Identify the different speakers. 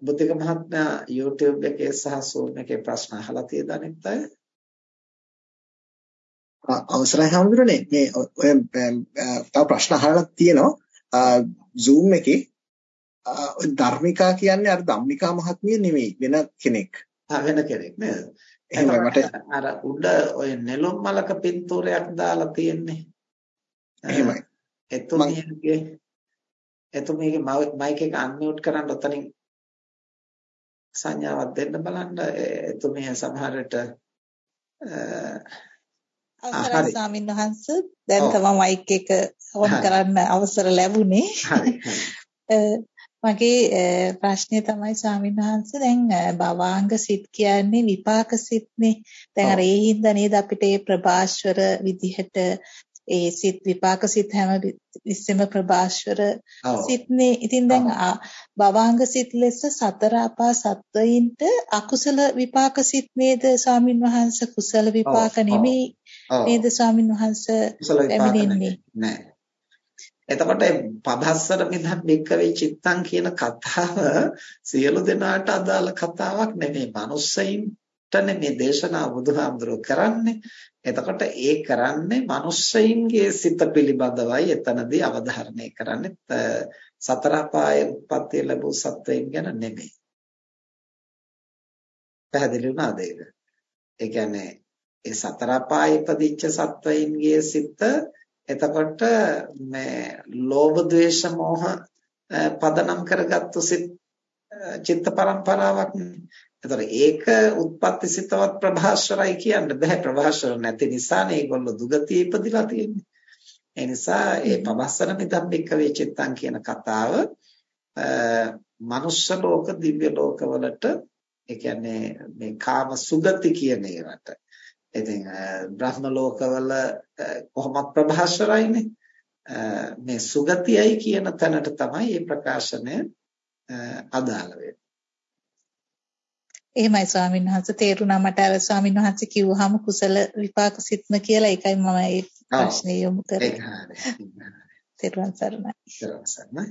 Speaker 1: බුද්ධික මහත්මයා YouTube එකේ සහ Zoom එකේ ප්‍රශ්න අහලා තියෙද අනිත් අය?
Speaker 2: අවසරයි හඳුරන්නේ මේ ඔය තව ප්‍රශ්න අහලා තියෙනවා Zoom එකේ ධර්මිකා කියන්නේ අර ධම්මිකා මහත්මිය නෙමෙයි වෙන කෙනෙක්.
Speaker 1: වෙන කෙනෙක් නේද? එහෙනම් මට අර උඩ ඔය නෙළුම් මලක පින්තූරයක් දාලා තියෙන්නේ.
Speaker 2: එහෙමයි.
Speaker 1: එතුමියගේ එතුමියගේ මයික් එක අන්මියුට් කරන්න ඔතනින් සංඥාවක් දෙන්න බලන්න. එතුමිය සමහර විට
Speaker 3: අවසරයි ස්වාමීන් වහන්ස. දැන් තමයි මයික් එක ඔන් කරන්න අවසර ලැබුණේ. මගේ ප්‍රශ්නේ තමයි ස්වාමීන් වහන්සේ. දැන් භවාංග සිත් කියන්නේ විපාක සිත්නේ. දැන් අර ඒ හින්දා නේද අපිට මේ ප්‍රභාස්වර විදිහට ඒ සිත් විපාක සිත් හැම විස්සෙම ප්‍රභාස්වර සිත්නේ. ඉතින් දැන් භවාංග සිත් ලෙස සතර අපා සත්වයින්ට අකුසල විපාක සිත් නේද ස්වාමින් වහන්සේ කුසල විපාක නෙමෙයි නේද ස්වාමින් වහන්සේ
Speaker 1: පැමිණෙන්නේ. නෑ. එතකොට පබස්සර මිදන් බික්කවේ චිත්තං කියන කතාව සියලු දෙනාට අදාළ කතාවක් නෙමෙයි. මනුස්සයින්ට නෙමේ දේශනා බුදුහාමුදුරුවෝ කරන්නේ. එතකොට ඒ කරන්නේ මිනිස්සෙයින්ගේ සිත පිළිබඳවයි එතනදී අවධාරණය කරන්නේ සතර අපායේ උත්පත්ති ලැබූ සත්වයන් ගැන නෙමෙයි. පැහැදිලි වුණාද ඒක? ඒ කියන්නේ ඒ සතර අපායේ ඉපදිච්ච සත්වයින්ගේ සිත එතකොට මේ ලෝභ ද්වේෂ මෝහ පදනම් කරගත්තු සිත් චිත්ත පරම්පරාවක් නේ. එතකොට ඒක උත්පත්ති සිතවත් ප්‍රභාස්වරයි කියන්න බෑ ප්‍රභාස්වර නැති නිසානේ ඒගොල්ලෝ දුගතිය ඉපදිලා තියෙන්නේ. ඒ නිසා ඒ පබස්සර මිදම්බික්ක වේචිත්තං කියන කතාව මනුෂ්‍ය ලෝක දිව්‍ය ලෝකවලට ඒ කියන්නේ මේ කාම සුගති කියන ඒවට. ඉතින් බ්‍රහ්ම ලෝකවල කොහොමත් ප්‍රභාස්වරයිනේ. මේ සුගතියයි කියන තැනට තමයි මේ ප්‍රකාශනය අදාළ වෙන්නේ.
Speaker 3: එහෙමයි ස්වාමීන් වහන්සේ තේරුණා මට අර ස්වාමීන් වහන්සේ කිව්වහම කුසල විපාක සිත්ම කියලා ඒකයි මම ඒ ප්‍රශ්නේ යොමු කරේ. ඒක හරියි. තේරුවන් සරණයි.
Speaker 1: තේරුවන් සරණයි.